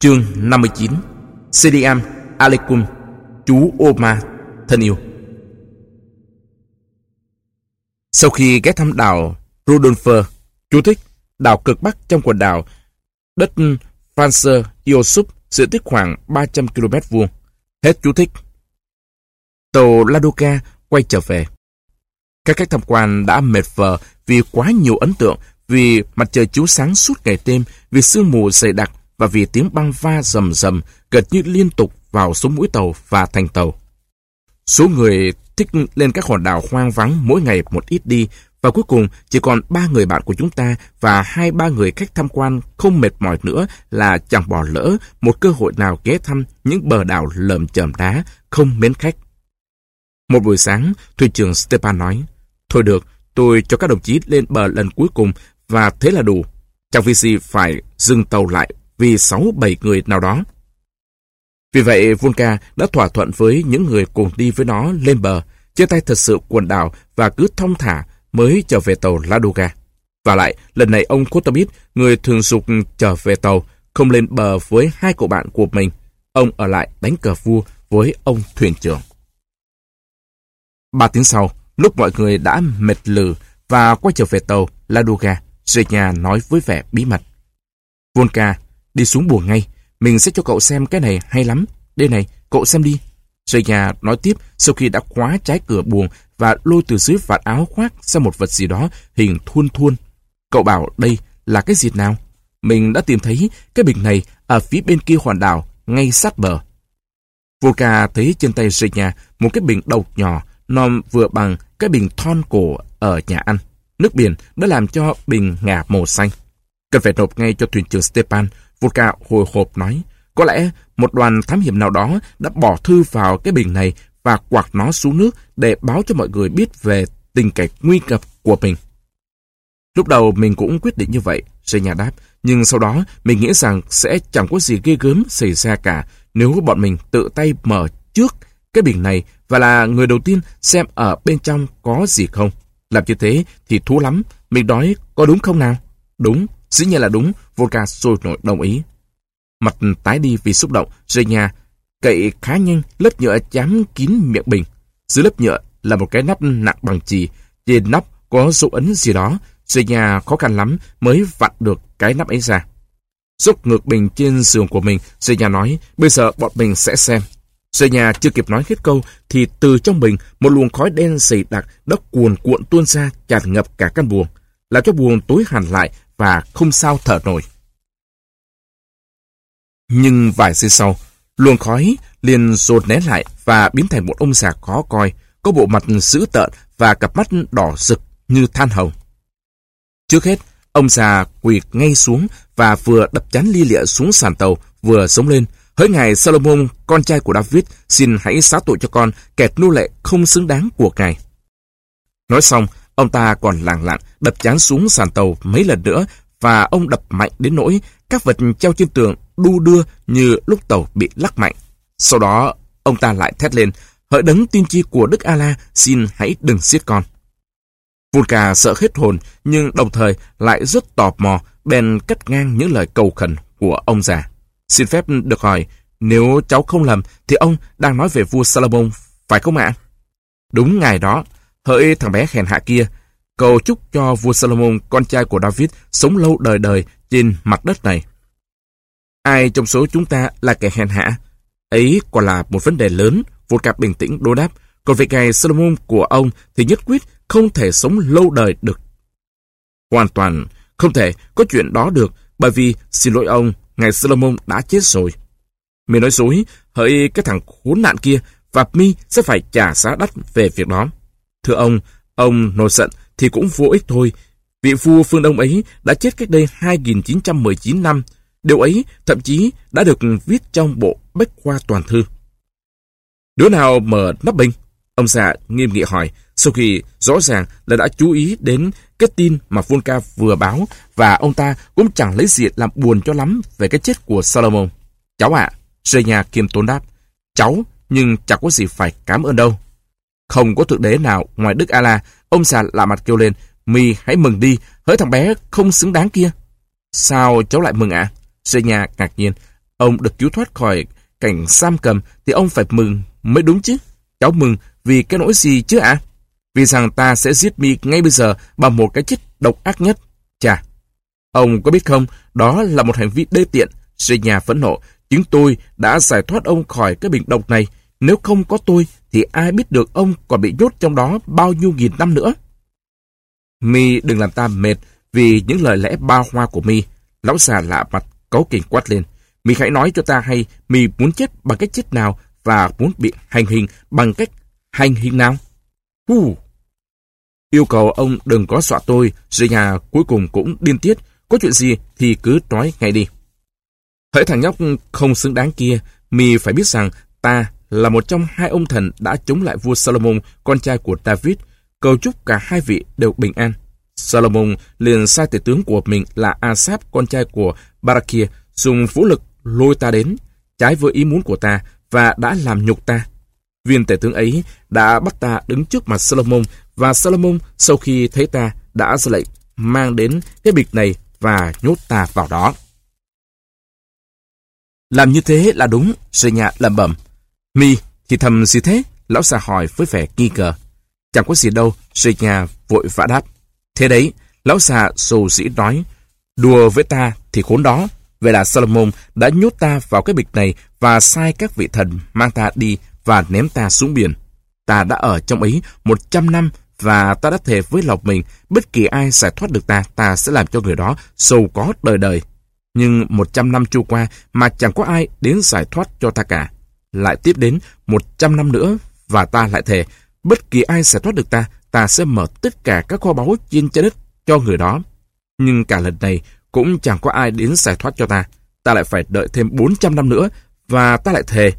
Chương 59 Sidiam Alekum Chú Oma thân yêu Sau khi ghé thăm đảo Rudolfer, chú thích đảo cực bắc trong quần đảo đất Francer Iosup diện tích khoảng 300 km vuông. Hết chú thích. Tàu Ladoga quay trở về. Các khách tham quan đã mệt vờ vì quá nhiều ấn tượng, vì mặt trời chiếu sáng suốt ngày đêm, vì sương mù dày đặc và vì tiếng băng va rầm rầm gần như liên tục vào số mũi tàu và thành tàu. Số người thích lên các hòn đảo hoang vắng mỗi ngày một ít đi và cuối cùng chỉ còn ba người bạn của chúng ta và hai ba người khách tham quan không mệt mỏi nữa là chẳng bỏ lỡ một cơ hội nào ghé thăm những bờ đảo lởm chởm đá không mến khách. Một buổi sáng, thuyền trưởng Stepan nói, Thôi được, tôi cho các đồng chí lên bờ lần cuối cùng và thế là đủ. Chẳng vì gì phải dừng tàu lại vì sáu bảy người nào đó. Vì vậy, Volca đã thỏa thuận với những người cùng đi với nó lên bờ, chia tay thật sự quần đảo và cứ thông thả mới trở về tàu Ladoga. Và lại, lần này ông Kotomit, người thường dục trở về tàu, không lên bờ với hai cậu bạn của mình. Ông ở lại đánh cờ vua với ông thuyền trưởng. Ba tiếng sau, lúc mọi người đã mệt lử và quay trở về tàu Ladoga, Zeya nói với vẻ bí mật. Volka, đi xuống buồng ngay. Mình sẽ cho cậu xem cái này hay lắm. Đây này, cậu xem đi. Zenya nói tiếp sau khi đã khóa trái cửa buồng và lôi từ dưới vạt áo khoác ra một vật gì đó hình thuôn thuôn. Cậu bảo đây là cái gì nào? Mình đã tìm thấy cái bình này ở phía bên kia hòn đảo, ngay sát bờ. Volka thấy trên tay Zenya một cái bình đầu nhỏ, non vừa bằng cái bình thon cổ ở nhà ăn. Nước biển đã làm cho bình ngả màu xanh. Cần phải nộp ngay cho thuyền trưởng Stepan. Volka hồi hộp nói, có lẽ một đoàn thám hiểm nào đó đã bỏ thư vào cái bình này và quạt nó xuống nước để báo cho mọi người biết về tình cảnh nguy cấp của mình. Lúc đầu mình cũng quyết định như vậy, xây nhà đáp, nhưng sau đó mình nghĩ rằng sẽ chẳng có gì ghê gớm xảy ra cả nếu bọn mình tự tay mở trước cái bình này và là người đầu tiên xem ở bên trong có gì không. Làm như thế thì thú lắm, mình đói có đúng không nào? Đúng, dĩ nhiên là đúng, Volga sôi nổi đồng ý. Mặt tái đi vì xúc động, Rê nhà cậy khá nhanh lớp nhựa chám kín miệng bình. Dưới lớp nhựa là một cái nắp nặng bằng chì, trên nắp có dấu ấn gì đó, Dây nhà khó khăn lắm mới vặn được cái nắp ấy ra. Rút ngược bình trên giường của mình, Dây nhà nói, bây giờ bọn mình sẽ xem. Dây nhà chưa kịp nói hết câu, thì từ trong bình, một luồng khói đen dày đặc đã cuồn cuộn tuôn ra tràn ngập cả căn buồng, làm cho buồng tối hẳn lại và không sao thở nổi. Nhưng vài giây sau, luồng khói liền rột né lại và biến thành một ông già khó coi, có bộ mặt dữ tợn và cặp mắt đỏ rực như than hồng. Trước hết, ông già quỳ ngay xuống và vừa đập chán ly lịa xuống sàn tàu, vừa sống lên. Hỡi ngài Solomon, con trai của David, xin hãy xá tội cho con, kẻ nô lệ không xứng đáng của ngài. Nói xong, ông ta còn làng lặng đập chán xuống sàn tàu mấy lần nữa và ông đập mạnh đến nỗi các vật treo trên tường đu đưa như lúc tàu bị lắc mạnh. Sau đó, ông ta lại thét lên, hỡi đấng tiên tri của Đức A-la, xin hãy đừng giết con. Vulca sợ hết hồn, nhưng đồng thời lại rất tò mò, bèn cắt ngang những lời cầu khẩn của ông già. Xin phép được hỏi, nếu cháu không lầm, thì ông đang nói về vua Salomon, phải không ạ? Đúng ngày đó, hỡi thằng bé hèn hạ kia, cầu chúc cho vua Salomon, con trai của David, sống lâu đời đời trên mặt đất này. Ai trong số chúng ta là kẻ hèn hạ? Ấy còn là một vấn đề lớn, vua cạp bình tĩnh đối đáp. Còn về ngài Solomon của ông thì nhất quyết không thể sống lâu đời được. Hoàn toàn không thể có chuyện đó được bởi vì, xin lỗi ông, ngài Solomon đã chết rồi. Mi nói dối, hỡi cái thằng khốn nạn kia và Mi sẽ phải trả giá đắt về việc đó. Thưa ông, ông nổi giận thì cũng vô ích thôi. Vị vua phương Đông ấy đã chết cách đây 2919 năm. Điều ấy thậm chí đã được viết trong bộ Bách Khoa Toàn Thư. Đứa nào mở nắp bình? Ông già nghiêm nghị hỏi, sau khi rõ ràng là đã chú ý đến cái tin mà Volka vừa báo và ông ta cũng chẳng lấy gì làm buồn cho lắm về cái chết của Solomon. Cháu ạ, à, nhà kiêm tốn đáp, cháu nhưng chẳng có gì phải cảm ơn đâu. Không có thượng đế nào ngoài Đức A-la, ông già lạ mặt kêu lên, mi hãy mừng đi, hỡi thằng bé không xứng đáng kia. Sao cháu lại mừng ạ? À? nhà ngạc nhiên, ông được cứu thoát khỏi cảnh giam cầm thì ông phải mừng mới đúng chứ. Cháu mừng vì cái nỗi gì chứ ạ? Vì rằng ta sẽ giết mi ngay bây giờ bằng một cái chết độc ác nhất. Chà, ông có biết không, đó là một hành vi đê tiện. Sư nhà phẫn nộ, chính tôi đã giải thoát ông khỏi cái bình độc này. Nếu không có tôi, thì ai biết được ông còn bị nhốt trong đó bao nhiêu nghìn năm nữa. Mi đừng làm ta mệt vì những lời lẽ bao hoa của Mi. Lão già lạ mặt cấu kình quát lên. Mi hãy nói cho ta hay Mi muốn chết bằng cách chết nào và muốn bị hành hình bằng cách hành hình nào. Hù! Yêu cầu ông đừng có dọa tôi, rồi nhà cuối cùng cũng điên tiết. Có chuyện gì thì cứ nói ngay đi. Hỡi thằng nhóc không xứng đáng kia, Mi phải biết rằng ta là một trong hai ông thần đã chống lại vua Solomon, con trai của David, cầu chúc cả hai vị đều bình an. Solomon liền sai tể tướng của mình là Asaph, con trai của Barakia, dùng vũ lực lôi ta đến, trái với ý muốn của ta và đã làm nhục ta. Viên tể tướng ấy đã bắt ta đứng trước mặt Solomon và Solomon sau khi thấy ta đã ra lệnh mang đến cái bịch này và nhốt ta vào đó. Làm như thế là đúng, Sê Nhạ lẩm bẩm. Mi thì thầm gì thế? Lão già hỏi với vẻ nghi ngờ. Chẳng có gì đâu, Sê nhà vội vã đáp. Thế đấy, lão già sầu dĩ nói, đùa với ta thì khốn đó. Vậy là Solomon đã nhốt ta vào cái bịch này và sai các vị thần mang ta đi và ném ta xuống biển. Ta đã ở trong ấy 100 năm và ta đã thề với lòng mình bất kỳ ai giải thoát được ta, ta sẽ làm cho người đó sầu có đời đời. Nhưng 100 năm trôi qua mà chẳng có ai đến giải thoát cho ta cả. Lại tiếp đến 100 năm nữa và ta lại thề bất kỳ ai giải thoát được ta, ta sẽ mở tất cả các kho báu trên trái đất cho người đó. Nhưng cả lần này cũng chẳng có ai đến giải thoát cho ta. Ta lại phải đợi thêm 400 năm nữa và ta lại thề.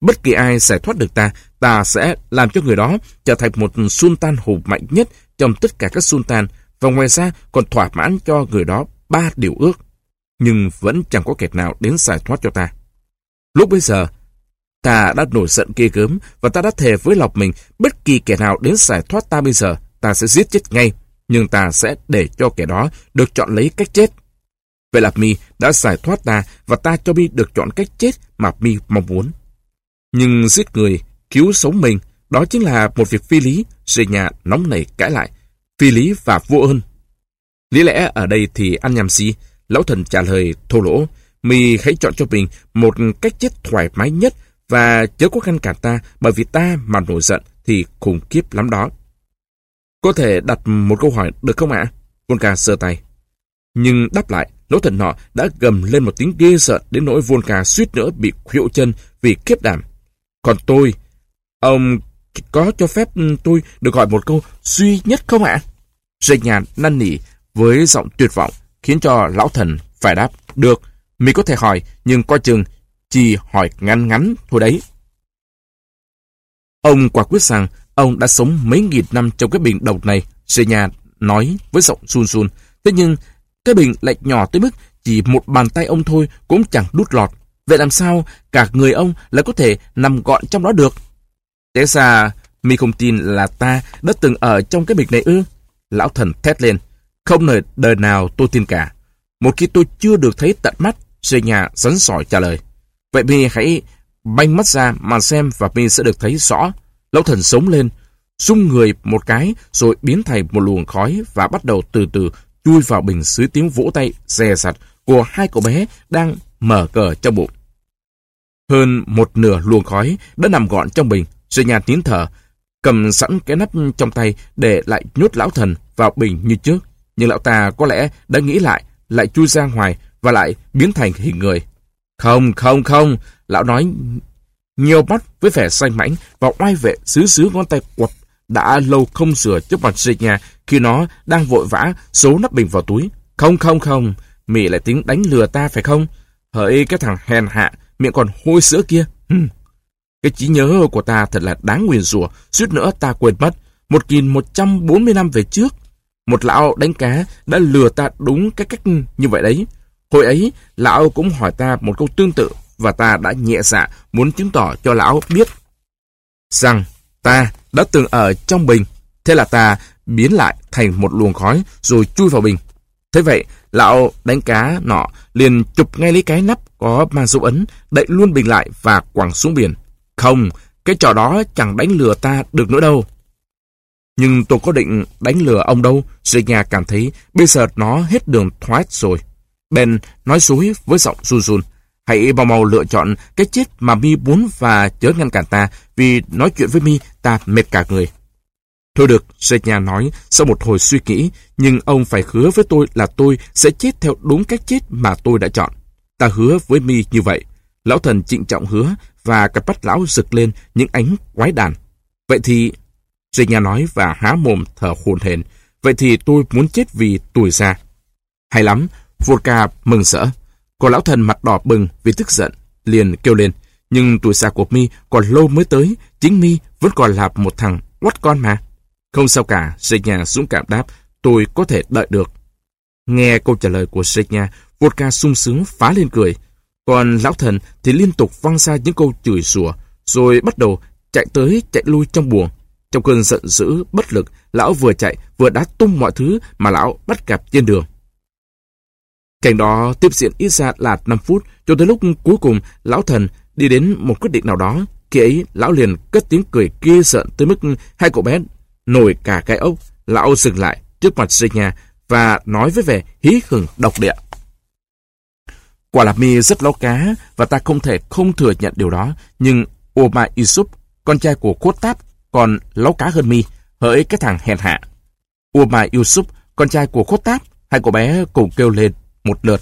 Bất kỳ ai giải thoát được ta, ta sẽ làm cho người đó trở thành một sultan hùng mạnh nhất trong tất cả các sultan và ngoài ra còn thỏa mãn cho người đó ba điều ước. Nhưng vẫn chẳng có kẻ nào đến giải thoát cho ta. Lúc bây giờ, ta đã nổi giận kia gớm và ta đã thề với lọc mình bất kỳ kẻ nào đến giải thoát ta bây giờ, ta sẽ giết chết ngay nhưng ta sẽ để cho kẻ đó được chọn lấy cách chết. Vậy là Mi đã giải thoát ta và ta cho Mi được chọn cách chết mà Mi mong muốn. Nhưng giết người, cứu sống mình, đó chính là một việc phi lý, Dê nhà nóng nảy cãi lại. Phi lý và vô ơn. Lý lẽ ở đây thì ăn nhầm gì? Lão thần trả lời thô lỗ. Mi hãy chọn cho mình một cách chết thoải mái nhất và chớ có ngăn cản ta bởi vì ta mà nổi giận thì khủng khiếp lắm đó. Có thể đặt một câu hỏi được không ạ? Volka sơ tay. Nhưng đáp lại, lỗ thần nọ đã gầm lên một tiếng ghê sợ đến nỗi Volka suýt nữa bị khuỵu chân vì kiếp đảm. Còn tôi, ông có cho phép tôi được hỏi một câu duy nhất không ạ? Dây nhàn năn nỉ với giọng tuyệt vọng khiến cho lão thần phải đáp. Được, mình có thể hỏi, nhưng coi chừng chỉ hỏi ngắn ngắn thôi đấy. Ông quả quyết rằng Ông đã sống mấy nghìn năm trong cái bình độc này, Senya nói với giọng run run. Thế nhưng, cái bình lại nhỏ tới mức chỉ một bàn tay ông thôi cũng chẳng đút lọt. Vậy làm sao cả người ông lại có thể nằm gọn trong đó được? Thế ra, mi không tin là ta đã từng ở trong cái bình này ư? Lão thần thét lên. Không nơi đời nào tôi tin cả. Một khi tôi chưa được thấy tận mắt, Jay Nhà sấn sỏi trả lời. Vậy mi hãy banh mắt ra mà xem và mi sẽ được thấy rõ Lão thần sống lên, rung người một cái rồi biến thành một luồng khói và bắt đầu từ từ chui vào bình dưới tiếng vỗ tay dè sặt của hai cậu bé đang mở cờ trong bụng. Hơn một nửa luồng khói đã nằm gọn trong bình, rồi nhà tiến thở, cầm sẵn cái nắp trong tay để lại nhốt lão thần vào bình như trước. Nhưng lão ta có lẽ đã nghĩ lại, lại chui ra ngoài và lại biến thành hình người. Không, không, không, lão nói nhiều mắt với vẻ xanh mãnh và oai vệ xứ xứ ngón tay quật đã lâu không sửa trước mặt dịch nhà khi nó đang vội vã số nắp bình vào túi. Không không không, mị lại tính đánh lừa ta phải không? Hỡi cái thằng hèn hạ, miệng còn hôi sữa kia. Hừm. Cái trí nhớ của ta thật là đáng nguyền rủa, suýt nữa ta quên mất. 1140 năm về trước, một lão đánh cá đã lừa ta đúng cái cách như vậy đấy. Hồi ấy, lão cũng hỏi ta một câu tương tự và ta đã nhẹ dạ muốn chứng tỏ cho lão biết rằng ta đã từng ở trong bình. Thế là ta biến lại thành một luồng khói rồi chui vào bình. Thế vậy, Lão đánh cá nọ liền chụp ngay lấy cái nắp có mang dấu ấn, đậy luôn bình lại và quẳng xuống biển. Không, cái trò đó chẳng đánh lừa ta được nữa đâu. Nhưng tôi có định đánh lừa ông đâu, Senya cảm thấy bây giờ nó hết đường thoát rồi. Ben nói dối với giọng run run. Hãy mau mau lựa chọn cái chết mà mi muốn và chớ ngăn cản ta, vì nói chuyện với mi ta mệt cả người. Thôi được, Senya nói sau một hồi suy nghĩ, nhưng ông phải hứa với tôi là tôi sẽ chết theo đúng cách chết mà tôi đã chọn. Ta hứa với mi như vậy. Lão thần trịnh trọng hứa và cặp mắt lão rực lên những ánh quái đàn. Vậy thì... Senya nói và há mồm thở hồn hển. Vậy thì tôi muốn chết vì tuổi già. Hay lắm, Vodka mừng rỡ. Còn lão thần mặt đỏ bừng vì tức giận, liền kêu lên. Nhưng tuổi già của mi còn lâu mới tới, chính mi vẫn còn là một thằng quắt con mà. Không sao cả, Senya dũng cảm đáp, tôi có thể đợi được. Nghe câu trả lời của Senya, Vodka sung sướng phá lên cười. Còn lão thần thì liên tục văng ra những câu chửi rủa, rồi bắt đầu chạy tới chạy lui trong buồng. Trong cơn giận dữ, bất lực, lão vừa chạy vừa đá tung mọi thứ mà lão bắt gặp trên đường. Cảnh đó tiếp diễn ít ra là 5 phút, cho tới lúc cuối cùng lão thần đi đến một quyết định nào đó. Khi ấy, lão liền cất tiếng cười ghê sợn tới mức hai cậu bé nổi cả cái ốc. Lão dừng lại trước mặt nhà và nói với vẻ hí hửng độc địa. Quả là mi rất láo cá và ta không thể không thừa nhận điều đó. Nhưng Oma Isup, con trai của Kốt Táp, còn láo cá hơn mi, hỡi cái thằng hèn hạ. Oma Isup, con trai của Kốt Táp, hai cậu bé cùng kêu lên một lượt.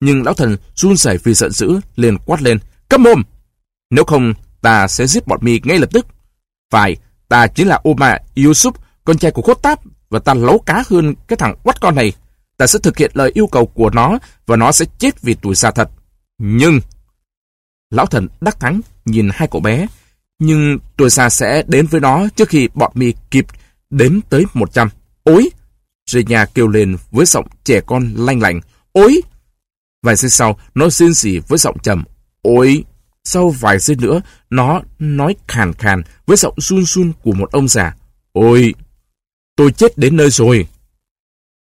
Nhưng lão thần run rẩy vì giận dữ, liền quát lên, câm mồm! Nếu không, ta sẽ giết bọn mi ngay lập tức. Phải, ta chính là Oma Yusuf, con trai của Khốt Táp, và ta lấu cá hơn cái thằng quát con này. Ta sẽ thực hiện lời yêu cầu của nó, và nó sẽ chết vì tuổi già thật. Nhưng... Lão thần đắc thắng nhìn hai cậu bé, nhưng tuổi già sẽ đến với nó trước khi bọn mi kịp đến tới 100. Ôi! Rê kêu lên với giọng trẻ con lanh lành. Ôi! Vài giây sau, nó xin xỉ với giọng trầm. Ôi! Sau vài giây nữa, nó nói khàn khàn với giọng run run của một ông già. Ôi! Tôi chết đến nơi rồi!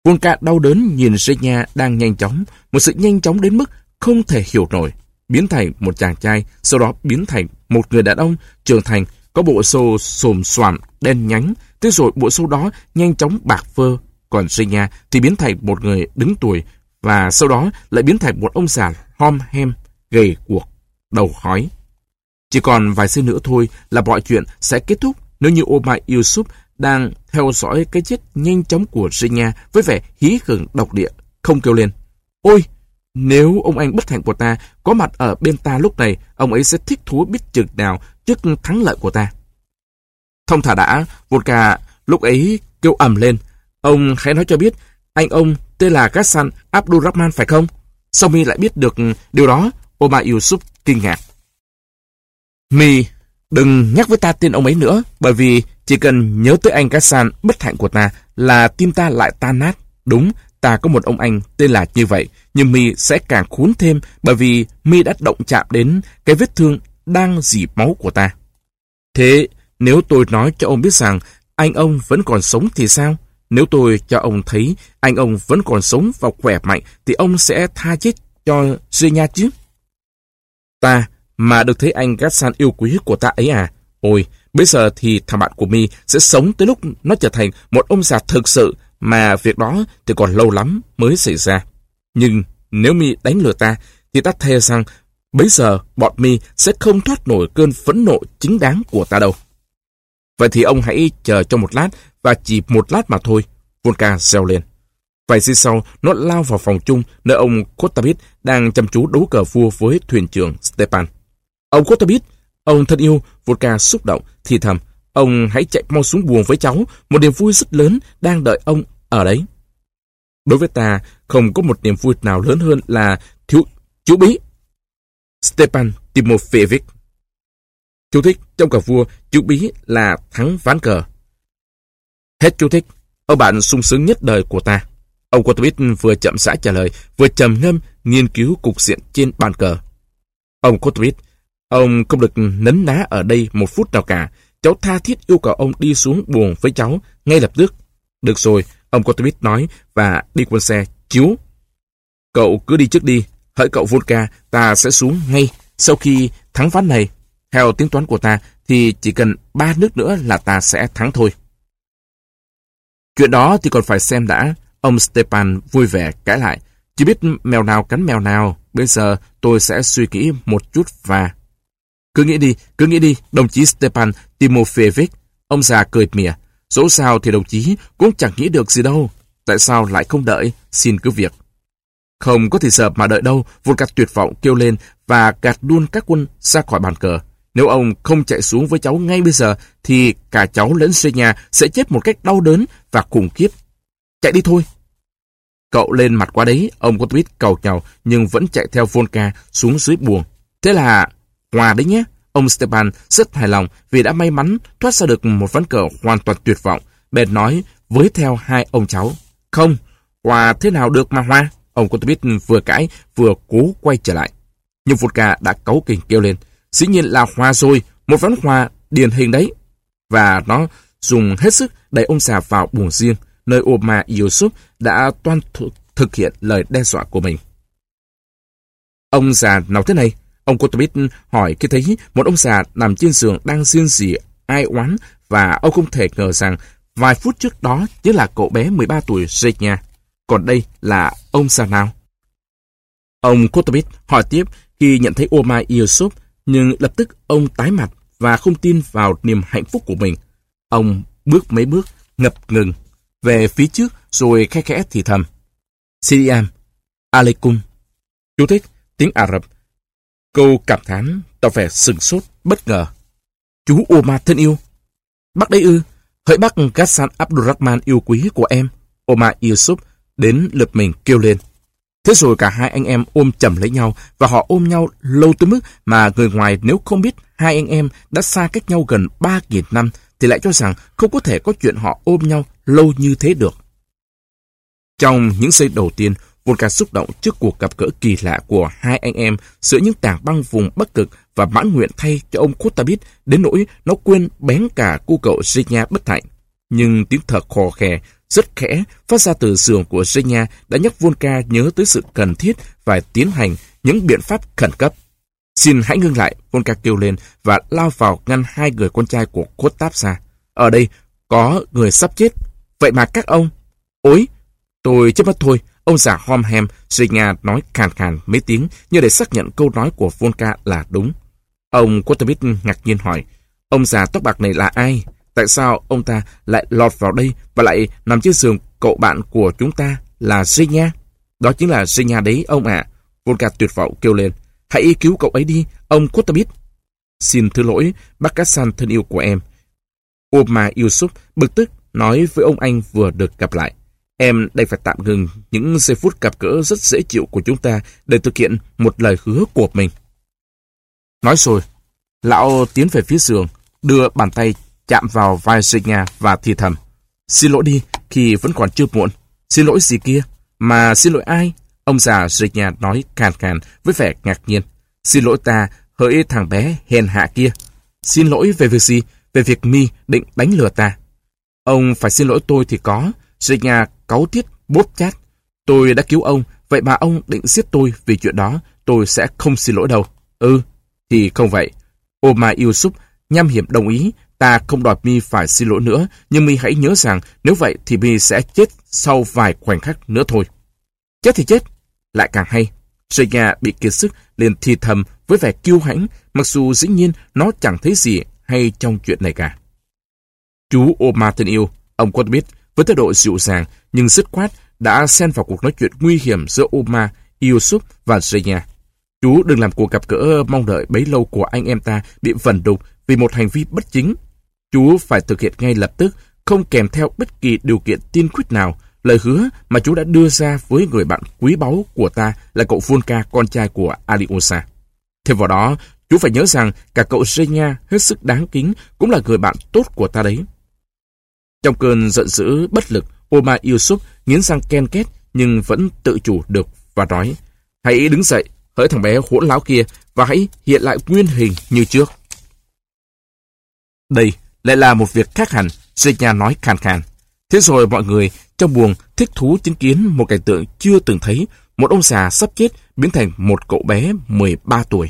Volka đau đớn nhìn Zenya đang nhanh chóng, một sự nhanh chóng đến mức không thể hiểu nổi. Biến thành một chàng trai, sau đó biến thành một người đàn ông trưởng thành, có bộ xô xồm xoàm, đen nhánh. Thế rồi bộ xô đó nhanh chóng bạc phơ. Còn Zenya thì biến thành một người đứng tuổi, và sau đó lại biến thành một ông già hom hem, gầy guộc, đầu khói. Chỉ còn vài giây nữa thôi là mọi chuyện sẽ kết thúc nếu như Omar Yusuf đang theo dõi cái chết nhanh chóng của Zenya với vẻ hí hửng độc địa, không kêu lên. Ôi, nếu ông anh bất hạnh của ta có mặt ở bên ta lúc này, ông ấy sẽ thích thú biết chừng nào trước thắng lợi của ta. Thông thả đã, Vodka lúc ấy kêu ầm lên. Ông hãy nói cho biết, anh ông tên là Ghassan Abdurrahman phải không? Sao mi lại biết được điều đó? Omar Yusuf kinh ngạc. Mi, đừng nhắc với ta tên ông ấy nữa, bởi vì chỉ cần nhớ tới anh Ghassan bất hạnh của ta là tim ta lại tan nát. Đúng, ta có một ông anh tên là như vậy, nhưng Mi sẽ càng khốn thêm bởi vì Mi đã động chạm đến cái vết thương đang dỉ máu của ta. Thế nếu tôi nói cho ông biết rằng anh ông vẫn còn sống thì sao? Nếu tôi cho ông thấy anh ông vẫn còn sống và khỏe mạnh thì ông sẽ tha chết cho Zenya chứ? Ta mà được thấy anh Gatsan yêu quý của ta ấy à? Ôi, bây giờ thì thằng bạn của mi sẽ sống tới lúc nó trở thành một ông già thực sự mà việc đó thì còn lâu lắm mới xảy ra. Nhưng nếu mi đánh lừa ta thì ta thề rằng bây giờ bọn mi sẽ không thoát nổi cơn phẫn nộ chính đáng của ta đâu. Vậy thì ông hãy chờ cho một lát và chỉ một lát mà thôi. Volka reo lên. Vài giây sau, nó lao vào phòng chung nơi ông Kotabit đang chăm chú đấu cờ vua với thuyền trưởng Stepan. Ông Kotabit, ông thân yêu, Volka xúc động, thì thầm. Ông hãy chạy mau xuống buồng với cháu, một niềm vui rất lớn đang đợi ông ở đấy. Đối với ta, không có một niềm vui nào lớn hơn là thiếu chú bí. Stepan Timofeevich Chú thích, trong cờ vua, chú bí là thắng ván cờ. Hết chú thích, ông bạn sung sướng nhất đời của ta. Ông Quatermit vừa chậm rãi trả lời, vừa trầm ngâm nghiên cứu cục diện trên bàn cờ. Ông Quatermit, ông không được nấn ná ở đây một phút nào cả. Cháu tha thiết yêu cầu ông đi xuống buồng với cháu ngay lập tức. Được rồi, ông Quatermit nói và đi quân xe chiếu. Cậu cứ đi trước đi, hỡi cậu Volka, ta sẽ xuống ngay sau khi thắng ván này. Theo tính toán của ta thì chỉ cần ba nước nữa là ta sẽ thắng thôi. Chuyện đó thì còn phải xem đã. Ông Stepan vui vẻ cãi lại. Chỉ biết mèo nào cắn mèo nào, bây giờ tôi sẽ suy nghĩ một chút và... Cứ nghĩ đi, cứ nghĩ đi, đồng chí Stepan Timofeevich Ông già cười mỉa. Dẫu sao thì đồng chí cũng chẳng nghĩ được gì đâu. Tại sao lại không đợi? Xin cứ việc. Không có thì giờ mà đợi đâu, Volkat tuyệt vọng kêu lên và gạt luôn các quân ra khỏi bàn cờ. Nếu ông không chạy xuống với cháu ngay bây giờ, thì cả cháu lẫn xe nhà sẽ chết một cách đau đớn và khủng khiếp. Chạy đi thôi. Cậu lên mặt qua đấy, ông Kotwit cầu nhau nhưng vẫn chạy theo Volka xuống dưới buồng. Thế là, hòa đấy nhé. Ông Stepan rất hài lòng vì đã may mắn thoát ra được một ván cờ hoàn toàn tuyệt vọng. Bèn nói với theo hai ông cháu. Không, hòa thế nào được mà hoa? Ông Kotwit vừa cãi vừa cố quay trở lại. Nhưng Volka đã cấu kình kêu lên. Dĩ nhiên là hoa rồi, một ván hoa điển hình đấy. Và nó dùng hết sức đẩy ông già vào buồng riêng, nơi Oma Yusuf đã toan th thực hiện lời đe dọa của mình. Ông già nào thế này? Ông Kotobit hỏi khi thấy một ông già nằm trên giường đang riêng gì ai oán và ông không thể ngờ rằng vài phút trước đó chính là cậu bé 13 tuổi Zenya. Còn đây là ông già nào? Ông Kotobit hỏi tiếp khi nhận thấy Omar Yusuf nhưng lập tức ông tái mặt và không tin vào niềm hạnh phúc của mình. Ông bước mấy bước, ngập ngừng, về phía trước rồi khẽ khẽ thì thầm. Siriam, Aleikum. Chú thích, tiếng Ả Rập. Câu cảm thán, tỏ vẻ sừng sốt, bất ngờ. Chú Oma thân yêu. Bác đấy ư, hỡi bác Ghassan Abdurrahman yêu quý của em. Oma Yusuf đến lượt mình kêu lên. Thế rồi cả hai anh em ôm chầm lấy nhau và họ ôm nhau lâu tới mức mà người ngoài nếu không biết hai anh em đã xa cách nhau gần 3.000 năm thì lại cho rằng không có thể có chuyện họ ôm nhau lâu như thế được. Trong những giây đầu tiên, Volka xúc động trước cuộc gặp gỡ kỳ lạ của hai anh em giữa những tảng băng vùng bắc cực và mãn nguyện thay cho ông Kotabit đến nỗi nó quên bén cả cu cậu Zinya bất hạnh. Nhưng tiếng thở khò khè rất khẽ phát ra từ giường của Zenya đã nhắc Volka nhớ tới sự cần thiết phải tiến hành những biện pháp khẩn cấp. Xin hãy ngưng lại, Volka kêu lên và lao vào ngăn hai người con trai của Kotap ra. Ở đây có người sắp chết. Vậy mà các ông... Ôi, tôi chết mất thôi. Ông già Homham, Zenya nói khàn khàn mấy tiếng như để xác nhận câu nói của Volka là đúng. Ông Kotabit ngạc nhiên hỏi, ông già tóc bạc này là ai? Tại sao ông ta lại lọt vào đây và lại nằm trên giường cậu bạn của chúng ta là Zenya? Đó chính là Zenya đấy ông ạ. À. Volga tuyệt vọng kêu lên. Hãy cứu cậu ấy đi, ông Kotabit. Xin thứ lỗi, bác Kassan thân yêu của em. Oma Yusuf bực tức nói với ông anh vừa được gặp lại. Em đây phải tạm ngừng những giây phút gặp gỡ rất dễ chịu của chúng ta để thực hiện một lời hứa của mình. Nói rồi, lão tiến về phía giường, đưa bàn tay chạm vào vai Zenya và thì thầm. Xin lỗi đi, khi vẫn còn chưa muộn. Xin lỗi gì kia? Mà xin lỗi ai? Ông già Zenya nói càn càn với vẻ ngạc nhiên. Xin lỗi ta, hỡi thằng bé hèn hạ kia. Xin lỗi về việc gì? Về việc mi định đánh lừa ta. Ông phải xin lỗi tôi thì có. Zenya cáu tiết, bốp chát. Tôi đã cứu ông, vậy mà ông định giết tôi vì chuyện đó. Tôi sẽ không xin lỗi đâu. Ừ, thì không vậy. Oma Yusuf nham hiểm đồng ý Ta không đòi Mi phải xin lỗi nữa, nhưng Mi hãy nhớ rằng nếu vậy thì Mi sẽ chết sau vài khoảnh khắc nữa thôi. Chết thì chết, lại càng hay. Seiya bị kiệt sức liền thì thầm với vẻ kiêu hãnh, mặc dù dĩ nhiên nó chẳng thấy gì hay trong chuyện này cả. Chú Oma thân yêu, ông Quất biết, với thái độ dịu dàng nhưng dứt khoát đã xen vào cuộc nói chuyện nguy hiểm giữa Oma, Yusuf và Seiya. Chú đừng làm cuộc gặp gỡ mong đợi bấy lâu của anh em ta bị vần đục vì một hành vi bất chính Chú phải thực hiện ngay lập tức, không kèm theo bất kỳ điều kiện tiên quyết nào, lời hứa mà chú đã đưa ra với người bạn quý báu của ta là cậu Volka, con trai của Aliosa. Thêm vào đó, chú phải nhớ rằng cả cậu Zenya hết sức đáng kính cũng là người bạn tốt của ta đấy. Trong cơn giận dữ bất lực, Oma Yusuf nghiến răng ken két nhưng vẫn tự chủ được và nói Hãy đứng dậy, hỡi thằng bé hỗn láo kia và hãy hiện lại nguyên hình như trước. Đây lại là một việc khác hẳn, Zenya nói khàn khàn. Thế rồi mọi người trong buồng thích thú chứng kiến một cảnh tượng chưa từng thấy, một ông già sắp chết biến thành một cậu bé 13 tuổi.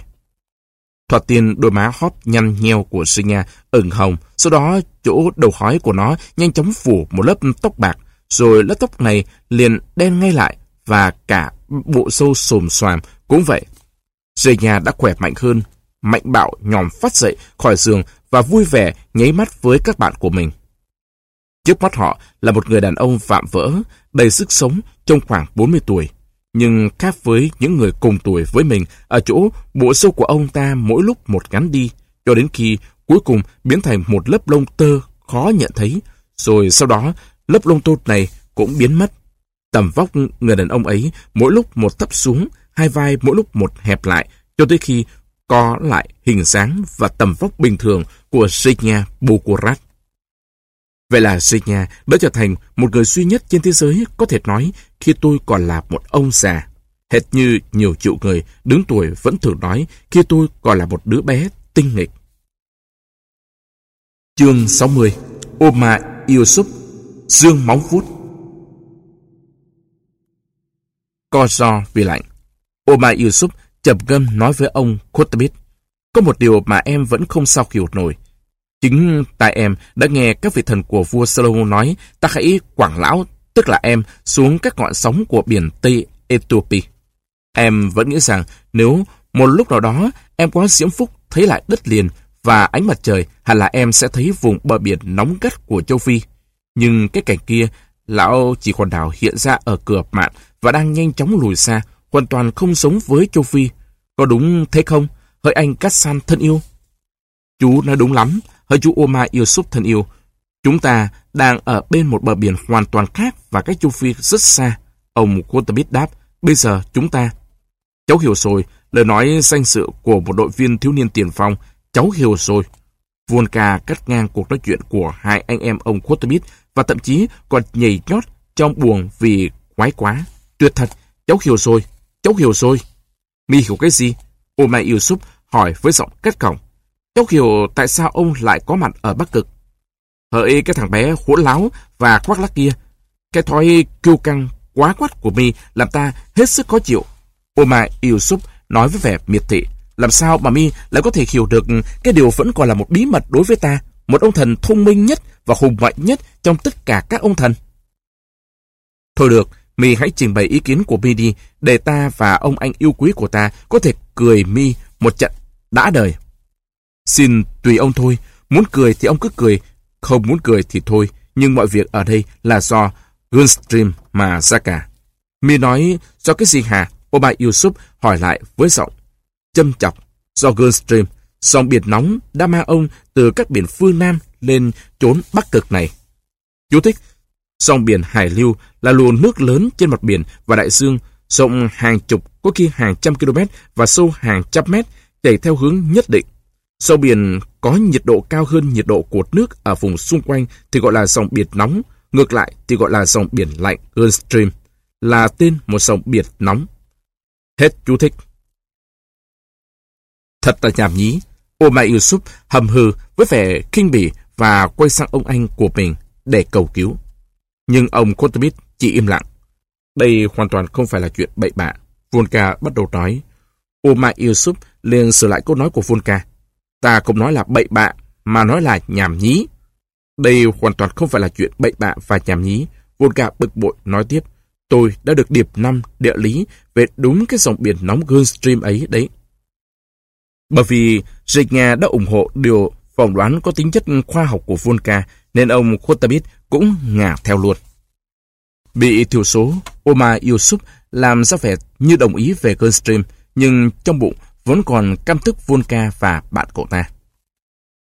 Thoạt tiên đôi má hóp nhăn nheo của Sinh ửng hồng, sau đó chỗ đầu hói của nó nhanh chóng phủ một lớp tóc bạc, rồi lớp tóc này liền đen ngay lại và cả bộ sâu xồm xoàm cũng vậy. Sinh đã khỏe mạnh hơn, mạnh bạo nhòm phát dậy khỏi giường và vui vẻ nháy mắt với các bạn của mình. Trước mắt họ là một người đàn ông vạm vỡ, đầy sức sống trong khoảng 40 tuổi. Nhưng khác với những người cùng tuổi với mình, ở chỗ bộ sâu của ông ta mỗi lúc một ngắn đi, cho đến khi cuối cùng biến thành một lớp lông tơ khó nhận thấy, rồi sau đó lớp lông tơ này cũng biến mất. Tầm vóc người đàn ông ấy mỗi lúc một thấp xuống, hai vai mỗi lúc một hẹp lại, cho tới khi có lại hình dáng và tầm vóc bình thường của Senya Bukurat. Vậy là Senya đã trở thành một người duy nhất trên thế giới có thể nói khi tôi còn là một ông già. Hệt như nhiều triệu người đứng tuổi vẫn thường nói khi tôi còn là một đứa bé tinh nghịch. Chương 60 Oma Yusuf Dương móng vút. Co do vì lạnh, Oma Yusuf chậm ngâm nói với ông Khotabit Có một điều mà em vẫn không sao hiểu nổi Chính tại em đã nghe các vị thần của vua Solomon nói ta hãy quảng lão, tức là em, xuống các ngọn sóng của biển Tây Ethiopia. Em vẫn nghĩ rằng nếu một lúc nào đó em có diễm phúc thấy lại đất liền và ánh mặt trời, hẳn là em sẽ thấy vùng bờ biển nóng gắt của châu Phi. Nhưng cái cảnh kia, lão chỉ còn đảo hiện ra ở cửa mạn và đang nhanh chóng lùi xa, hoàn toàn không sống với châu Phi. Có đúng thế không? Hỡi anh Cát San thân yêu. Chú nói đúng lắm, hỡi chú Oma yêu xúc thân yêu. Chúng ta đang ở bên một bờ biển hoàn toàn khác và cách châu Phi rất xa. Ông Quotabit đáp, bây giờ chúng ta... Cháu hiểu rồi, lời nói danh sự của một đội viên thiếu niên tiền phong, cháu hiểu rồi. Volka cắt ngang cuộc nói chuyện của hai anh em ông Quotabit và thậm chí còn nhảy nhót trong buồng vì quái quá. Tuyệt thật, cháu hiểu rồi, cháu hiểu rồi. Mi hiểu cái gì? omar Yusuf hỏi với giọng cắt cổng. Cháu hiểu tại sao ông lại có mặt ở Bắc Cực. Hỡi cái thằng bé hỗn láo và khoác lác kia. Cái thói kiêu căng quá quát của mi làm ta hết sức khó chịu. omar Yusuf nói với vẻ miệt thị. Làm sao mà mi lại có thể hiểu được cái điều vẫn còn là một bí mật đối với ta, một ông thần thông minh nhất và hùng mạnh nhất trong tất cả các ông thần. Thôi được, mi hãy trình bày ý kiến của mi đi, để ta và ông anh yêu quý của ta có thể cười mi một trận đã đời. Xin tùy ông thôi, muốn cười thì ông cứ cười, không muốn cười thì thôi, nhưng mọi việc ở đây là do Gunstream mà ra cả. Mi nói, do cái gì hả? Oba Yusuf hỏi lại với giọng châm chọc. Do Gunstream, dòng biển nóng đã mang ông từ các biển phương Nam lên chốn Bắc Cực này. Chú thích, sông biển Hải Lưu là luồng nước lớn trên mặt biển và đại dương, rộng hàng chục, có khi hàng trăm km và sâu hàng trăm mét, chảy theo hướng nhất định. Sông biển có nhiệt độ cao hơn nhiệt độ của nước ở vùng xung quanh thì gọi là dòng biển nóng, ngược lại thì gọi là dòng biển lạnh Gulf Stream, là tên một dòng biển nóng. Hết chú thích. Thật là nhảm nhí. Omar Yusuf hầm hừ với vẻ kinh bỉ và quay sang ông anh của mình để cầu cứu. Nhưng ông Kotobit chỉ im lặng. Đây hoàn toàn không phải là chuyện bậy bạ. Volka bắt đầu nói. Omar Yusuf liền sửa lại câu nói của Volka. Ta không nói là bậy bạ, mà nói là nhảm nhí. Đây hoàn toàn không phải là chuyện bậy bạ và nhảm nhí. Volga bực bội nói tiếp. Tôi đã được điệp năm địa lý về đúng cái dòng biển nóng Gulfstream ấy đấy. Bởi vì Nga đã ủng hộ điều phỏng đoán có tính chất khoa học của Volka, nên ông Khotabit cũng ngả theo luôn. Bị thiểu số, Omar Yusuf làm ra vẻ như đồng ý về Gulfstream, nhưng trong bụng vẫn còn căm tức Volka và bạn cậu ta.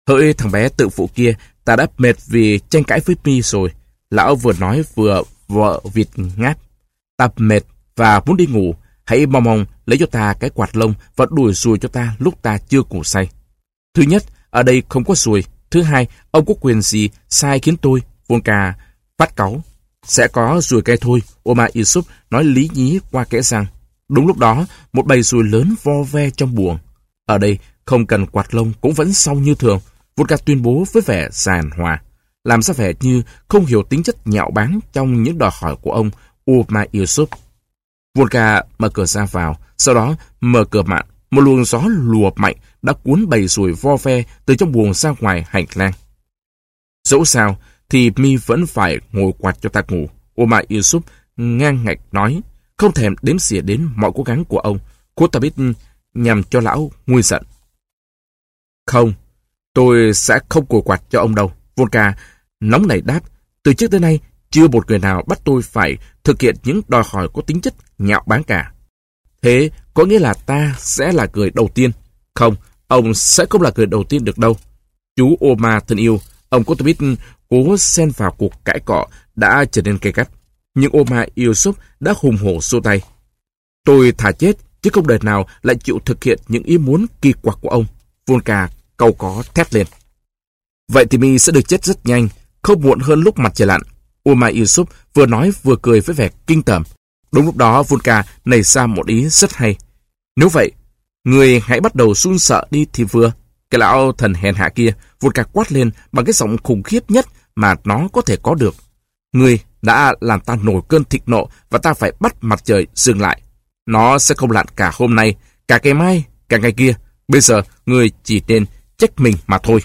Hỡi thằng bé tự phụ kia, ta đã mệt vì tranh cãi với Mi rồi. Lão vừa nói vừa vợ vịt ngáp. Ta mệt và muốn đi ngủ. Hãy mong mong lấy cho ta cái quạt lông và đuổi rùi cho ta lúc ta chưa ngủ say. Thứ nhất, ở đây không có rùi. Thứ hai, ông có quyền gì sai khiến tôi, Volka, phát cáu. Sẽ có rùi cây thôi, Omar Yusuf nói lý nhí qua kẽ răng. Đúng lúc đó, một bầy rùi lớn vo ve trong buồng. Ở đây, không cần quạt lông cũng vẫn xong như thường. Volka tuyên bố với vẻ giàn hòa, làm ra vẻ như không hiểu tính chất nhạo báng trong những đòi hỏi của ông Omar Yusuf. Volka mở cửa ra vào, sau đó mở cửa mạn. Một luồng gió lùa mạnh đã cuốn bầy sùi vo ve từ trong buồng ra ngoài hành lang. Dẫu sao, thì mi vẫn phải ngồi quạt cho ta ngủ. Omar Yusuf ngang ngạch nói, không thèm đếm xỉa đến mọi cố gắng của ông. Cô ta biết nhằm cho lão nguôi giận. Không, tôi sẽ không ngồi quạt cho ông đâu. Volka nóng nảy đáp, từ trước tới nay chưa một người nào bắt tôi phải thực hiện những đòi hỏi có tính chất nhạo báng cả. Thế có nghĩa là ta sẽ là người đầu tiên. Không, ông sẽ không là người đầu tiên được đâu. Chú Oma thân yêu, ông có biết cố xen vào cuộc cãi cọ đã trở nên gay gắt. Nhưng Oma Yusuf đã hùng hổ xô tay. Tôi thả chết, chứ không đời nào lại chịu thực hiện những ý muốn kỳ quặc của ông. Volka cầu có thét lên. Vậy thì mi sẽ được chết rất nhanh, không muộn hơn lúc mặt trời lặn. Umar Yusuf vừa nói vừa cười với vẻ kinh tởm. Đúng lúc đó Volka nảy ra một ý rất hay. Nếu vậy, người hãy bắt đầu run sợ đi thì vừa. Cái lão thần hèn hạ kia, Volka quát lên bằng cái giọng khủng khiếp nhất mà nó có thể có được. Người đã làm ta nổi cơn thịnh nộ và ta phải bắt mặt trời dừng lại. Nó sẽ không lặn cả hôm nay, cả ngày mai, cả ngày kia. Bây giờ, người chỉ nên trách mình mà thôi.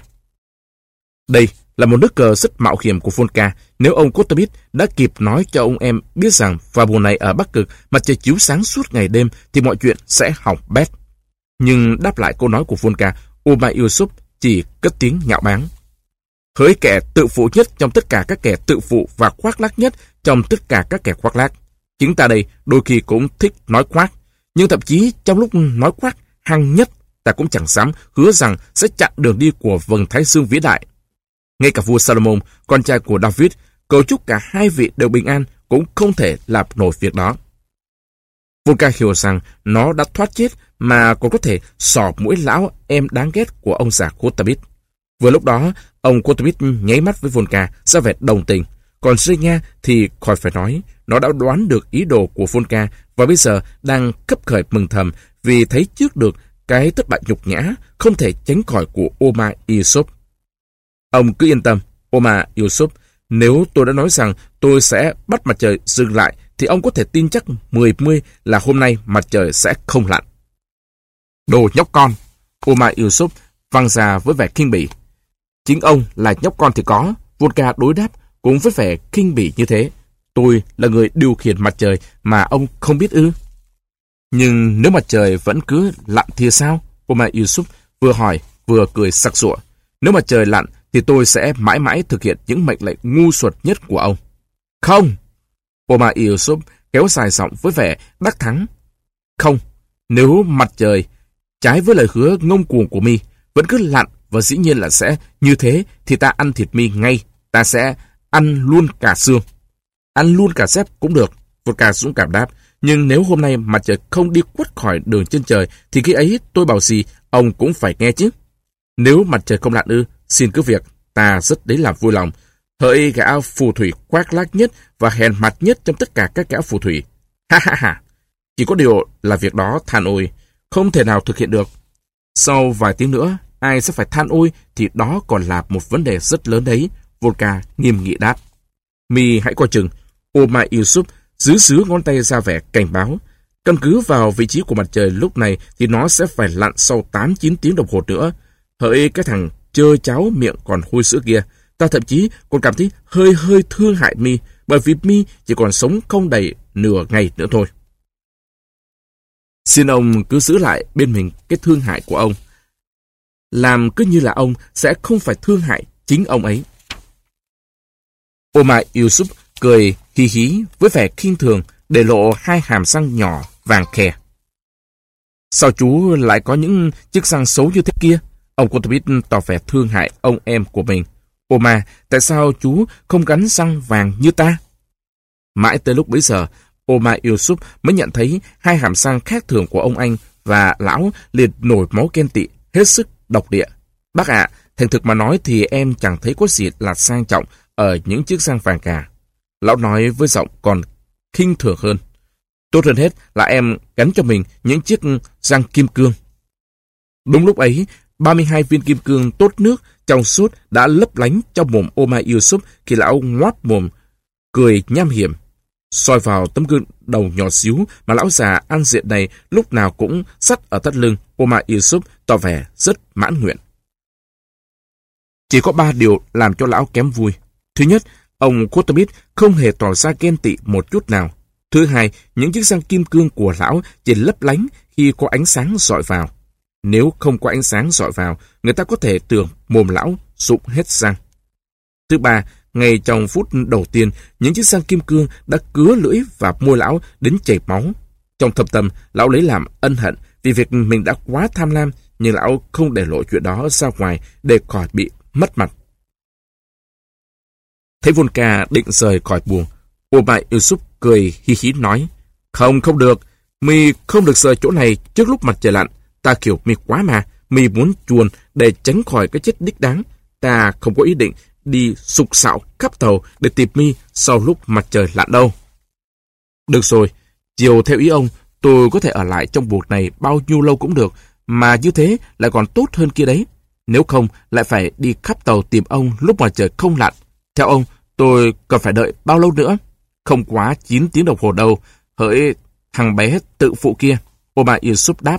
Đây là một nước cờ rất mạo hiểm của Volca nếu ông Kotabit đã kịp nói cho ông em biết rằng vào mùa này ở Bắc Cực mặt trời chiếu sáng suốt ngày đêm thì mọi chuyện sẽ hỏng bét. Nhưng đáp lại câu nói của Volca, Uma Yusuf chỉ cất tiếng nhạo báng. Hỡi kẻ tự phụ nhất trong tất cả các kẻ tự phụ và khoác lác nhất trong tất cả các kẻ khoác lác. Chúng ta đây đôi khi cũng thích nói khoác, nhưng thậm chí trong lúc nói khoác hăng nhất ta cũng chẳng dám hứa rằng sẽ chặn đường đi của vầng Thái Dương vĩ đại. Ngay cả vua Salomon, con trai của David, cầu chúc cả hai vị đều bình an cũng không thể làm nổi việc đó. Vua hiểu rằng nó đã thoát chết mà còn có thể sỏ mũi lão em đáng ghét của ông già Kotabit. Vừa lúc đó, ông Kotabit nháy mắt với Volca ra vẻ đồng tình. Còn Zenya thì khỏi phải nói, nó đã đoán được ý đồ của Volca và bây giờ đang cấp khởi mừng thầm vì thấy trước được cái thất bại nhục nhã không thể tránh khỏi của Oma Isop. Ông cứ yên tâm, Omar Yusuf, nếu tôi đã nói rằng tôi sẽ bắt mặt trời dừng lại, thì ông có thể tin chắc mười mươi là hôm nay mặt trời sẽ không lặn. Đồ nhóc con! Omar Yusuf văng ra với vẻ kinh bỉ. Chính ông là nhóc con thì có, Volka đối đáp cũng với vẻ kinh bỉ như thế. Tôi là người điều khiển mặt trời mà ông không biết ư. Nhưng nếu mặt trời vẫn cứ lặn thì sao? Omar Yusuf vừa hỏi vừa cười sặc sụa. Nếu mặt trời lặn thì tôi sẽ mãi mãi thực hiện những mệnh lệnh ngu xuẩn nhất của ông. Không! Omar Yusuf kéo dài giọng với vẻ đắc thắng. Không, nếu mặt trời, trái với lời hứa ngông cuồng của mi, vẫn cứ lặn và dĩ nhiên là sẽ như thế thì ta ăn thịt mi ngay, ta sẽ ăn luôn cả xương. Ăn luôn cả xếp cũng được, Vodka dũng cảm đáp. Nhưng nếu hôm nay mặt trời không đi quất khỏi đường chân trời, thì khi ấy tôi bảo gì, ông cũng phải nghe chứ. Nếu mặt trời không lặn ư, xin cứ việc, ta rất đấy làm vui lòng. Hỡi gã phù thủy quát lác nhất và hèn mặt nhất trong tất cả các gã phù thủy. Ha ha ha, chỉ có điều là việc đó than ôi, không thể nào thực hiện được. Sau vài tiếng nữa, ai sẽ phải than ôi thì đó còn là một vấn đề rất lớn đấy, Volca nghiêm nghị đáp. Mi hãy coi chừng, Omar Yusuf giữ xứ ngón tay ra vẻ cảnh báo. Căn cứ vào vị trí của mặt trời lúc này thì nó sẽ phải lặn sau 8-9 tiếng đồng hồ nữa. Hỡi cái thằng chơ cháo miệng còn hôi sữa kia, ta thậm chí còn cảm thấy hơi hơi thương hại mi bởi vì mi chỉ còn sống không đầy nửa ngày nữa thôi. Xin ông cứ giữ lại bên mình cái thương hại của ông. Làm cứ như là ông sẽ không phải thương hại chính ông ấy. Omar Yusuf cười hí hí với vẻ khinh thường để lộ hai hàm răng nhỏ vàng khè. Sao chú lại có những chiếc răng xấu như thế kia? Ông Kotobit tỏ vẻ thương hại ông em của mình. Ô mà, tại sao chú không gắn răng vàng như ta? Mãi tới lúc bấy giờ, Oma Yusuf mới nhận thấy hai hàm răng khác thường của ông anh và lão liệt nổi máu ghen tị, hết sức độc địa. Bác ạ, thành thực mà nói thì em chẳng thấy có gì là sang trọng ở những chiếc răng vàng cả. Lão nói với giọng còn khinh thường hơn. Tốt hơn hết là em gắn cho mình những chiếc răng kim cương. Đúng lúc ấy, 32 viên kim cương tốt nước trong suốt đã lấp lánh trong mồm Omar Yusuf khi lão ngoáp mồm, cười nham hiểm, soi vào tấm gương đầu nhỏ xíu mà lão già ăn diện này lúc nào cũng sắt ở thắt lưng, Omar Yusuf tỏ vẻ rất mãn nguyện. Chỉ có ba điều làm cho lão kém vui. Thứ nhất, ông Kotabit không hề tỏ ra ghen tị một chút nào. Thứ hai, những chiếc răng kim cương của lão chỉ lấp lánh khi có ánh sáng dọi vào. Nếu không có ánh sáng dọi vào, người ta có thể tưởng mồm lão rụng hết răng. Thứ ba, ngay trong phút đầu tiên, những chiếc răng kim cương đã cứa lưỡi và môi lão đến chảy máu. Trong thâm tâm, lão lấy làm ân hận vì việc mình đã quá tham lam, nhưng lão không để lộ chuyện đó ra ngoài để khỏi bị mất mặt. Thấy Volka định rời khỏi buồng, Obay Yusuf cười hi hí nói, Không, không được, mi không được rời chỗ này trước lúc mặt trời lặn. Ta kiểu mi quá mà, mi muốn chuồn để tránh khỏi cái chết đích đáng. Ta không có ý định đi sục sạo khắp tàu để tìm mi sau lúc mặt trời lặn đâu. Được rồi, chiều theo ý ông, tôi có thể ở lại trong buộc này bao nhiêu lâu cũng được, mà như thế lại còn tốt hơn kia đấy. Nếu không, lại phải đi khắp tàu tìm ông lúc mặt trời không lặn. Theo ông, tôi cần phải đợi bao lâu nữa? Không quá 9 tiếng đồng hồ đâu, hỡi thằng bé tự phụ kia. Oma Yusuf đáp,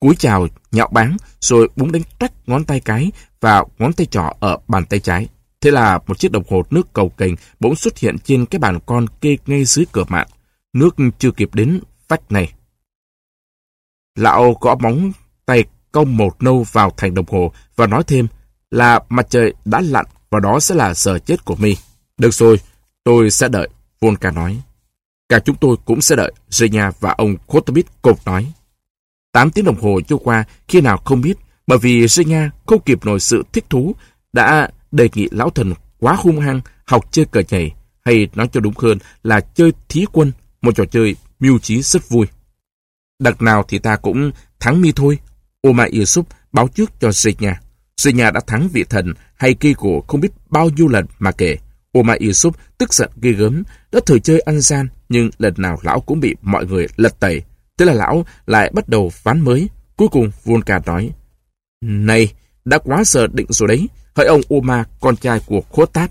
cúi chào, nhạo báng, rồi búng đánh tách ngón tay cái và ngón tay trỏ ở bàn tay trái. Thế là một chiếc đồng hồ nước cầu kềnh bỗng xuất hiện trên cái bàn con kê ngay dưới cửa mạng. Nước chưa kịp đến vách này. Lão gõ móng tay cong một nâu vào thành đồng hồ và nói thêm là mặt trời đã lặn và đó sẽ là giờ chết của mi. Được rồi, tôi sẽ đợi, Volka nói. Cả chúng tôi cũng sẽ đợi, Zenya và ông Kotobit cột nói. Tám tiếng đồng hồ trôi qua khi nào không biết, bởi vì Zenya không kịp nổi sự thích thú, đã đề nghị lão thần quá hung hăng học chơi cờ nhảy, hay nói cho đúng hơn là chơi thí quân, một trò chơi mưu trí rất vui. Đợt nào thì ta cũng thắng mi thôi. Oma Yusuf báo trước cho Zenya. Zenya đã thắng vị thần hay kỳ cổ không biết bao nhiêu lần mà kể. Oma Yusuf tức giận ghê gớm, đã thử chơi ăn gian, nhưng lần nào lão cũng bị mọi người lật tẩy. Thế là lão lại bắt đầu phán mới. Cuối cùng Volka nói, Này, đã quá giờ định rồi đấy, hỡi ông Oma, con trai của Khotat.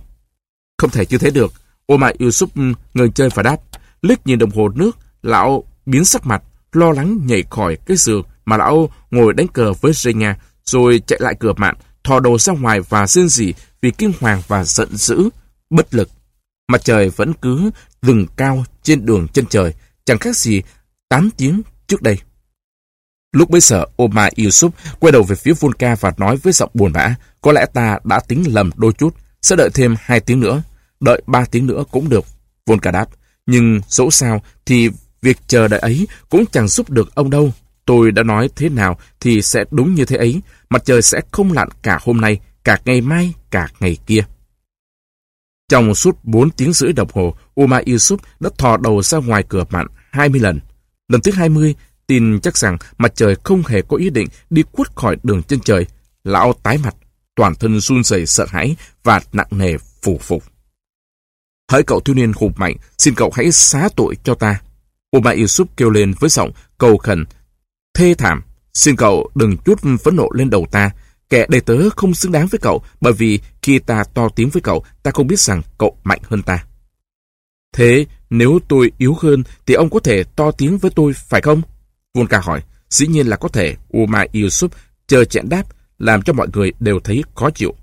Không thể như thế được. Oma Yusuf ừ, ngừng chơi và đáp, liếc nhìn đồng hồ nước, lão biến sắc mặt, lo lắng nhảy khỏi cái giường mà lão ngồi đánh cờ với Zenya, rồi chạy lại cửa mạng, thò đầu ra ngoài và xin gì vì kinh hoàng và giận dữ, bất lực. Mặt trời vẫn cứ dừng cao trên đường chân trời, chẳng khác gì 8 tiếng trước đây. Lúc bấy giờ, Omar Yusuf quay đầu về phía Volka và nói với giọng buồn bã, có lẽ ta đã tính lầm đôi chút, sẽ đợi thêm 2 tiếng nữa, đợi 3 tiếng nữa cũng được. Volka đáp, nhưng dẫu sao thì việc chờ đợi ấy cũng chẳng giúp được ông đâu. Tôi đã nói thế nào thì sẽ đúng như thế ấy, mặt trời sẽ không lặn cả hôm nay, cả ngày mai, cả ngày kia. Trong suốt 4 tiếng rưỡi đồng hồ, Uma Yusuf đã thò đầu ra ngoài cửa mạn 20 lần. Lần thứ 20, tin chắc rằng mặt trời không hề có ý định đi quất khỏi đường chân trời. Lão tái mặt, toàn thân run rẩy sợ hãi và nặng nề phủ phục. Hỡi cậu thiếu niên hùng mạnh, xin cậu hãy xá tội cho ta. Umar Yusuf kêu lên với giọng cầu khẩn, thê thảm. Xin cậu đừng chút phẫn nộ lên đầu ta, Kẻ đầy tớ không xứng đáng với cậu bởi vì khi ta to tiếng với cậu, ta không biết rằng cậu mạnh hơn ta. Thế nếu tôi yếu hơn thì ông có thể to tiếng với tôi phải không? Volka hỏi. Dĩ nhiên là có thể. Umar Yusuf chờ chẹn đáp làm cho mọi người đều thấy khó chịu.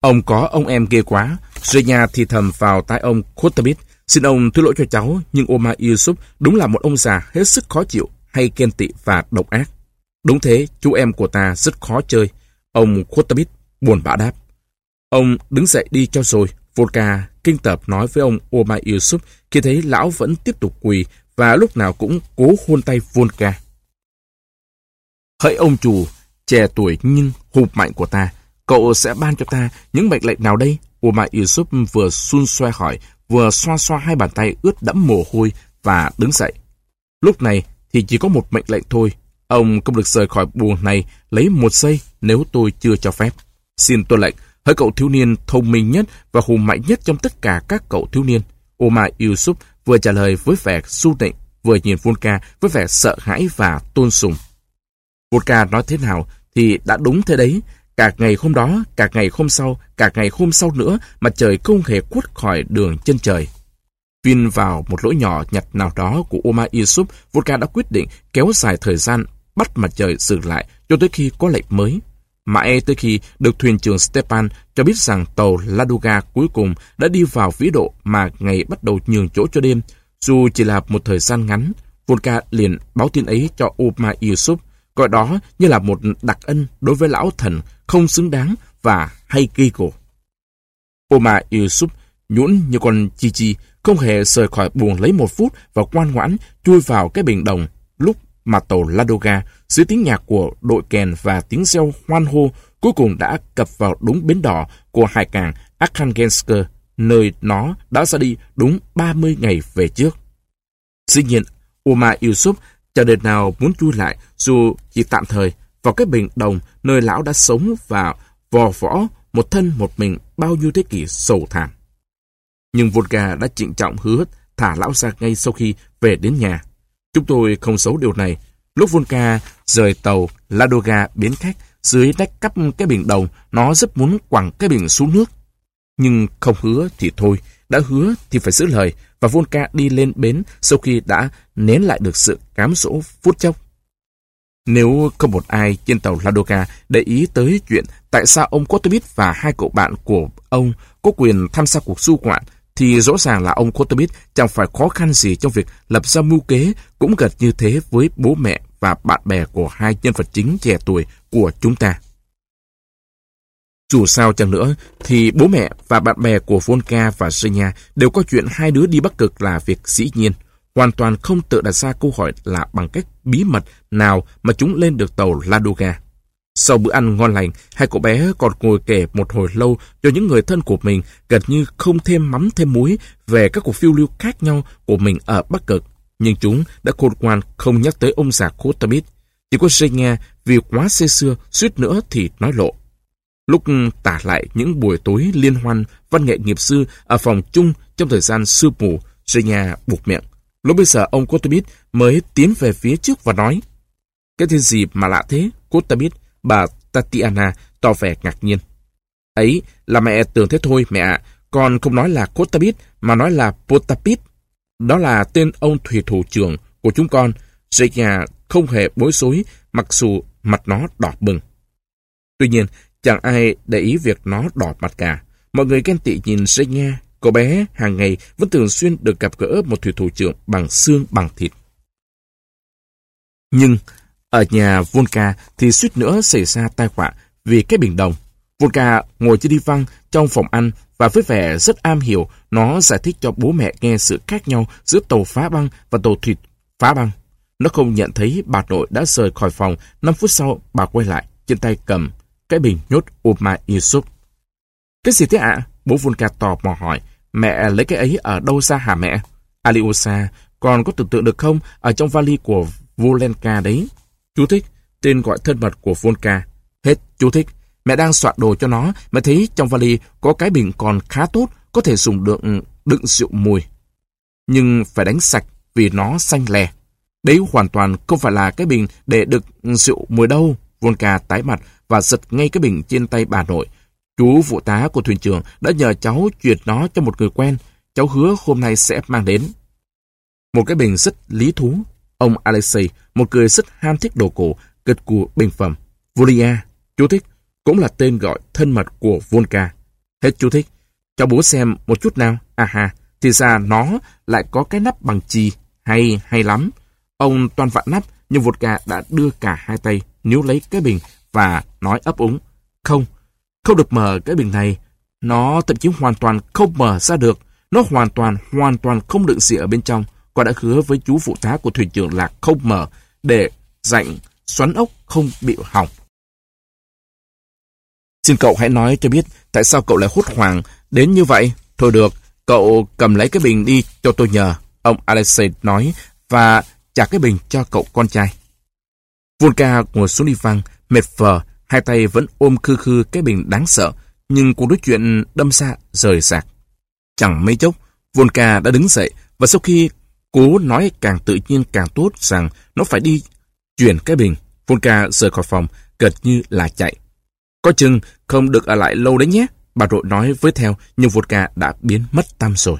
Ông có ông em ghê quá. Renya thì thầm vào tai ông Khotabit. Xin ông thứ lỗi cho cháu, nhưng Omar Yusuf đúng là một ông già hết sức khó chịu, hay ghen tị và độc ác. Đúng thế, chú em của ta rất khó chơi. Ông Khotabit buồn bã đáp. Ông đứng dậy đi cho rồi. Volka kinh tởm nói với ông Omar Yusuf khi thấy lão vẫn tiếp tục quỳ và lúc nào cũng cố hôn tay Volka. Hỡi ông chủ, trẻ tuổi nhưng hụt mạnh của ta, cậu sẽ ban cho ta những mệnh lệnh nào đây? Omar Yusuf vừa xun xoe hỏi, vừa xoa xoa hai bàn tay ướt đẫm mồ hôi và đứng dậy. Lúc này thì chỉ có một mệnh lệnh thôi, Ông không được rời khỏi buồng này lấy một giây nếu tôi chưa cho phép. Xin tôi lệnh, hỡi cậu thiếu niên thông minh nhất và hùng mạnh nhất trong tất cả các cậu thiếu niên. Omar Yusuf vừa trả lời với vẻ su định, vừa nhìn Volka với vẻ sợ hãi và tôn sùng. Volka nói thế nào thì đã đúng thế đấy. Cả ngày hôm đó, cả ngày hôm sau, cả ngày hôm sau nữa, mặt trời không hề quất khỏi đường chân trời. Vin vào một lỗ nhỏ nhặt nào đó của Omar Yusuf, Volka đã quyết định kéo dài thời gian bắt mặt trời dừng lại cho tới khi có lệnh mới. Mãi e tới khi được thuyền trưởng Stepan cho biết rằng tàu Ladoga cuối cùng đã đi vào vĩ độ mà ngày bắt đầu nhường chỗ cho đêm, dù chỉ là một thời gian ngắn, Volka liền báo tin ấy cho Uma Yusuf, coi đó như là một đặc ân đối với lão thần không xứng đáng và hay gây cổ. Uma Yusuf nhũn như con chi chi, không hề rời khỏi buồng lấy một phút và ngoan ngoãn chui vào cái bình đồng lúc mà tàu Ladoga dưới tiếng nhạc của đội kèn và tiếng reo hoan hô cuối cùng đã cập vào đúng bến đỏ của hải cảng Arkhangelsk, nơi nó đã ra đi đúng 30 ngày về trước. Dĩ nhiên, Umar Yusuf chờ đợi nào muốn chui lại dù chỉ tạm thời vào cái bình đồng nơi lão đã sống và vò võ một thân một mình bao nhiêu thế kỷ sầu thảm. Nhưng Volga đã trịnh trọng hứa thả lão ra ngay sau khi về đến nhà. Chúng tôi không xấu điều này. Lúc Volga rời tàu Ladoga biến khách dưới đách cắp cái bình đồng, nó rất muốn quẳng cái bình xuống nước. Nhưng không hứa thì thôi, đã hứa thì phải giữ lời, và Volka đi lên bến sau khi đã nén lại được sự cám dỗ phút chốc. Nếu không một ai trên tàu Ladoga để ý tới chuyện tại sao ông Kotobit và hai cậu bạn của ông có quyền tham gia cuộc du ngoạn, thì rõ ràng là ông Kotobit chẳng phải khó khăn gì trong việc lập ra mưu kế cũng gần như thế với bố mẹ và bạn bè của hai nhân vật chính trẻ tuổi của chúng ta. Dù sao chẳng nữa, thì bố mẹ và bạn bè của Volka và Zhenya đều có chuyện hai đứa đi Bắc Cực là việc dĩ nhiên. Hoàn toàn không tự đặt ra câu hỏi là bằng cách bí mật nào mà chúng lên được tàu Ladoga. Sau bữa ăn ngon lành, hai cậu bé còn ngồi kể một hồi lâu cho những người thân của mình gần như không thêm mắm thêm muối về các cuộc phiêu lưu khác nhau của mình ở Bắc Cực. Nhưng chúng đã khôn ngoan không nhắc tới ông già Khotamit. Chỉ có Zhenya vì quá xê xưa, suýt nữa thì nói lộ. Lúc tả lại những buổi tối liên hoan văn nghệ nghiệp sư ở phòng chung trong thời gian sư mù, Zhenya buộc miệng. Lúc bây giờ ông Kotabit mới tiến về phía trước và nói Cái tên gì mà lạ thế? Kotabit, bà Tatiana tỏ vẻ ngạc nhiên. Ấy là mẹ tưởng thế thôi mẹ ạ, còn không nói là Kotabit mà nói là Potapit. Đó là tên ông thủy thủ trưởng của chúng con. Zhenya không hề bối rối mặc dù mặt nó đỏ bừng. Tuy nhiên, Chẳng ai để ý việc nó đỏ mặt cả. Mọi người ghen tị nhìn Zhenya, cô bé hàng ngày vẫn thường xuyên được gặp gỡ một thủy thủ trưởng bằng xương bằng thịt. Nhưng ở nhà Volca thì suýt nữa xảy ra tai họa vì cái bình đồng. Volka ngồi trên đi văng trong phòng ăn và với vẻ rất am hiểu, nó giải thích cho bố mẹ nghe sự khác nhau giữa tàu phá băng và tàu thịt phá băng. Nó không nhận thấy bà nội đã rời khỏi phòng, 5 phút sau bà quay lại, trên tay cầm cái bình nhốt Uma Yusuf. Cái gì thế ạ? Bố Volka tò mò hỏi. Mẹ lấy cái ấy ở đâu ra hả mẹ? Aliosa, còn có tưởng tượng được không? Ở trong vali của Volenka đấy. Chú thích, tên gọi thân mật của Volka. Hết, chú thích. Mẹ đang soạn đồ cho nó, mẹ thấy trong vali có cái bình còn khá tốt, có thể dùng được ừ, đựng rượu mùi. Nhưng phải đánh sạch vì nó xanh lè. Đấy hoàn toàn không phải là cái bình để đựng rượu mùi đâu. Volka tái mặt và giật ngay cái bình trên tay bà nội. Chú phụ tá của thuyền trưởng đã nhờ cháu chuyển nó cho một người quen. Cháu hứa hôm nay sẽ mang đến. Một cái bình rất lý thú. Ông Alexei, một người rất ham thích đồ cổ, gật cù bình phẩm. Volia, chú thích, cũng là tên gọi thân mật của Volca. Hết chú thích. cho bố xem một chút nào. À ha, thì ra nó lại có cái nắp bằng chì. Hay, hay lắm. Ông toàn vặn nắp, nhưng Volca đã đưa cả hai tay níu lấy cái bình và nói ấp úng. Không, không được mở cái bình này. Nó thậm chí hoàn toàn không mở ra được. Nó hoàn toàn, hoàn toàn không đựng gì ở bên trong. Con đã hứa với chú phụ tá của thuyền trưởng là không mở để dạnh xoắn ốc không bị hỏng. Xin cậu hãy nói cho biết tại sao cậu lại hốt hoảng đến như vậy. Thôi được, cậu cầm lấy cái bình đi cho tôi nhờ. Ông Alexei nói và trả cái bình cho cậu con trai. Volka ngồi xuống đi văng, mệt phờ, hai tay vẫn ôm khư khư cái bình đáng sợ, nhưng cuộc đối chuyện đâm xa rời rạc. Chẳng mấy chốc, Volka đã đứng dậy và sau khi cố nói càng tự nhiên càng tốt rằng nó phải đi chuyển cái bình, Volka rời khỏi phòng, gần như là chạy. Có chừng không được ở lại lâu đấy nhé, bà Rội nói với theo, nhưng vodka đã biến mất tâm rồi.